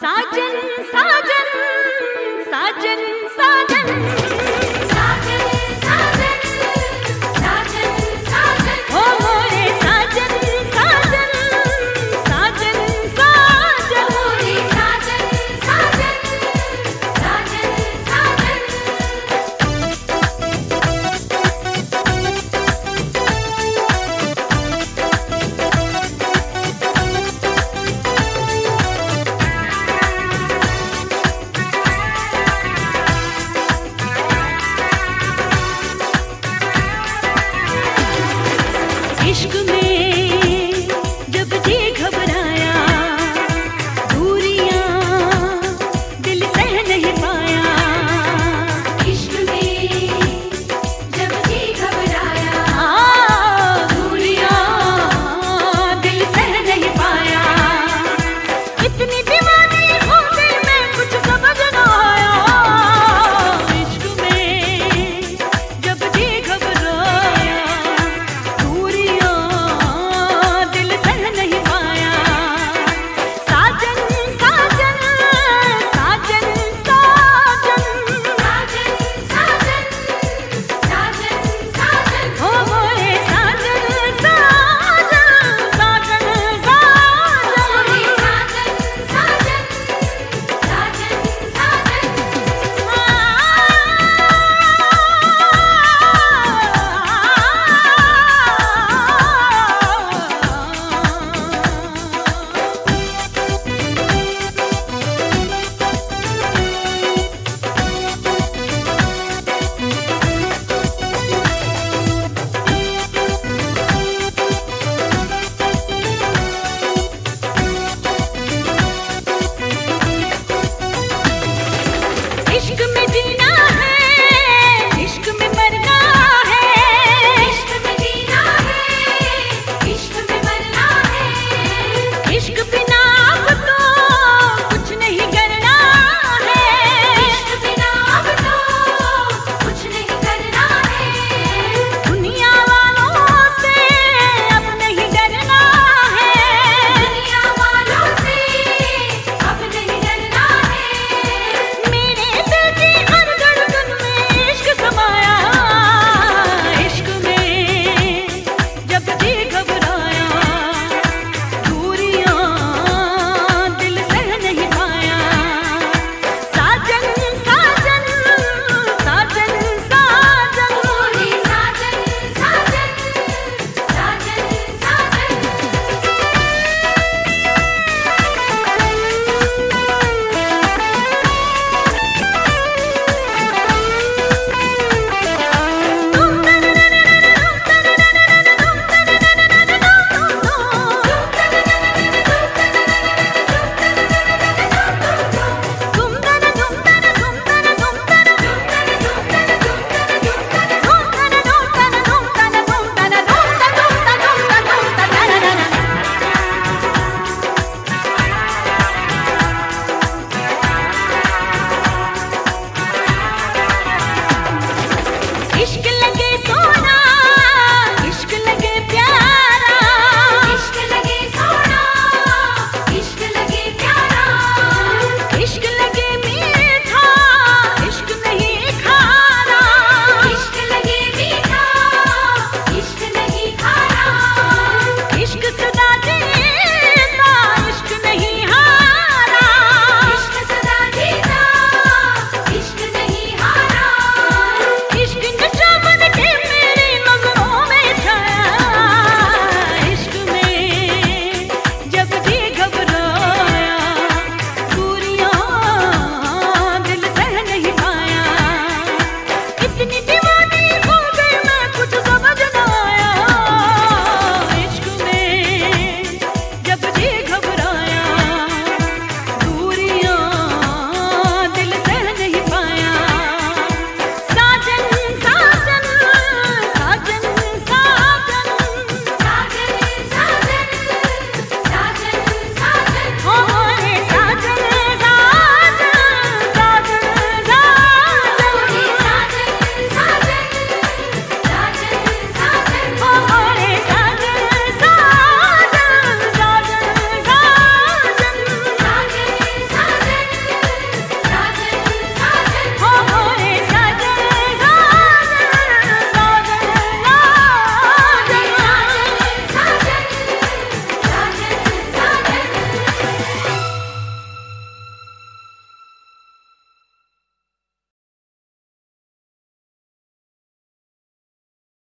साजन साजन aşkın